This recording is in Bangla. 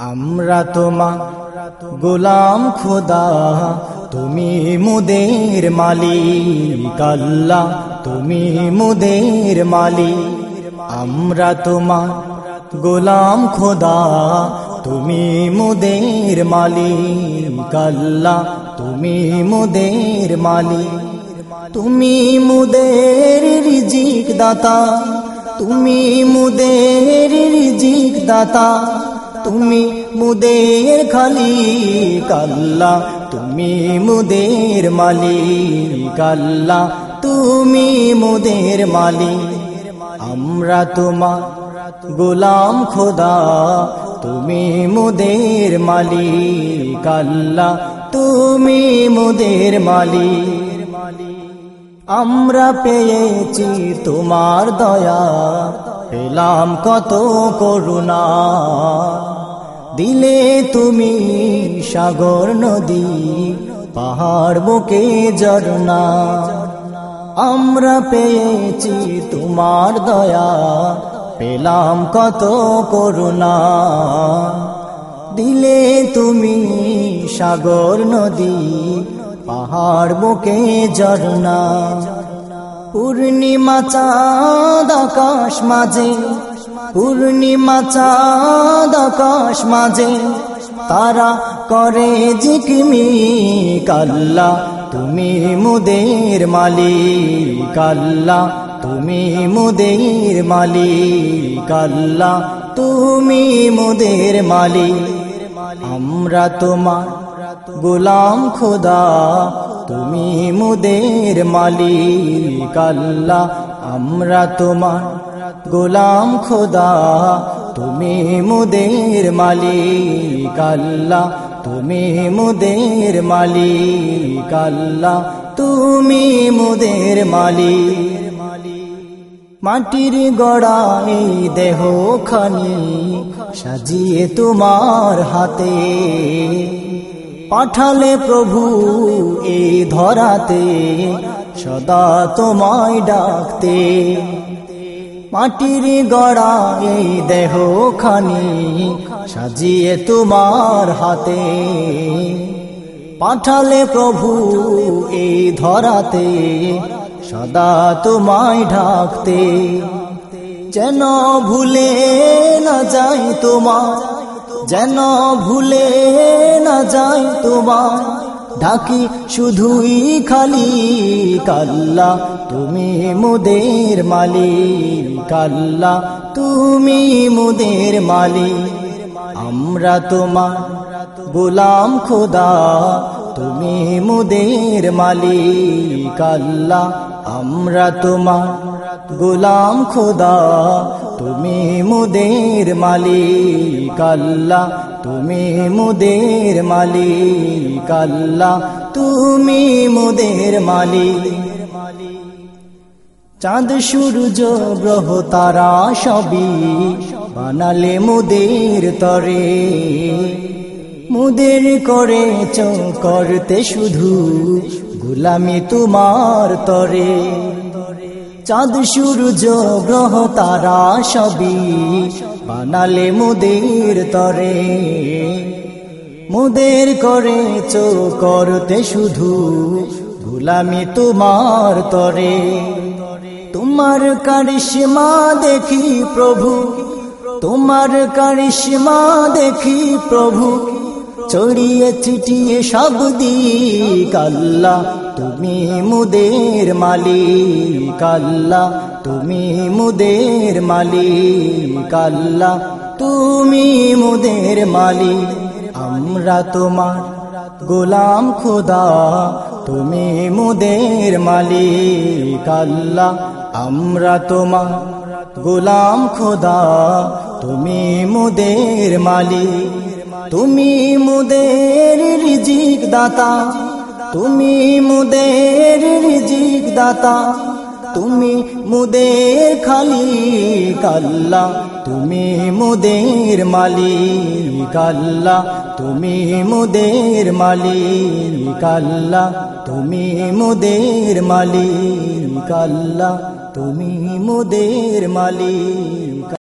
আমরা তোমা গোলাম খোদা, তুমি মুদের মালিক আল্লাহ, তুমি মুদের মালিক। আমরা তোমার গোলাম খোদা, তুমি মুদের মালিক আল্লাহ, তুমি মুদের মালিক। তুমি মুদের রিজিক দাতা তুমি মুদের রিজিক দাতা, তুমি মুদের খালি কাল্লা তুমি মুদের মালিক আল্লাহ, তুমি মুদের মালিক। আমরা তোমার গোলাম খোদা, তুমি মুদের মালিক আল্লাহ, তুমি মুদের মালিক। আমরা পেয়েছি তোমার দয়া। পেলাম কত করুণা। দিলে তুমি সাগর নদী, পাহাড় বুকে ঝরনা। আমরা পেয়েছি তোমার দয়া। পেলাম কত করুণা। দিলে তুমি সাগর নদী পাহাড় বুকে ঝরনা পূর্ণিমা চাঁদ আকাশ মাঝে, পূর্ণিমা চাঁদ আকাশ মাঝে, তারা করে জিকিমি কাল্লা তুমি মুদের মালিক আল্লাহ, তুমি মুদের মালিক আল্লাহ, তুমি মুদের মালিক, আমরা তোমার গোলাম খোদা, তুমি মুদের মালিক আল্লাহ, আমরা তোমার গোলাম খোদা, তুমি মুদের মালিক আল্লাহ, তুমি মুদের মালিক আল্লাহ, তুমি মুদের মালিক। মাটির গড়া এই দেহ খানি সাজিয়ে তোমার হাতে। পাঠালে প্রভু এই ধরাতে, সদা তোমায় ডাকতে। মাটির গড়া এই দেহ খানি সাজিয়ে তোমার হাতে। পাঠালে প্রভু এই ধরাতে, সদা তোমায় ঢাকতে যেন ভুলে না যাই তোমার যেন ভুলে না যাই তোমার ডাকি শুধুই খালি, কাল্লা, তুমি মুদের মালিক, কাল্লা, তুমি মুদের মালিক। আমরা তোমার গোলাম খোদা, তুমি মুদের মালিক, কাল্লা, আমরা তোমার গোলাম খোদা, তুমি মুদের মালিক আল্লাহ, তুমি মুদের মালিক আল্লাহ, তুমি মুদের মালিক। চাঁদ, সূর্য, গ্রহ, তারা সবই বানালে মুদের তরে। মুদের করে করতে শুধু গুলামি তোমার তরে। চাঁদ সূর্য, গ্রহ, তারা সবই বানালে মুদের তরে। মুদের করে করতে শুধু গুলামি তোমার তরে। তোমার কারিশ্মা দেখি প্রভু, তোমার কারিশ্মা দেখি প্রভু। চড়িয়ে চিটিয়ে সব দিক আল্লাহ তুমি মুদের মালিক আল্লাহ, তুমি মুদের মালিক আল্লাহ, তুমি মুদের মালিক। আমরা তোমার গোলাম খোদা, তুমি মুদের মালিক আল্লাহ। আমরা তোমার গোলাম খোদা, তুমি মুদের মালিক। তুমি মুদের রিজিক দাতা তুমি মুদের রিজিক দাতা, তুমি মুদের খালি কাল্লা তুমি মুদের মালিক আল্লাহ, তুমি মুদের মালিক আল্লাহ, তুমি মুদের মালিক আল্লাহ, তুমি মুদের মালিক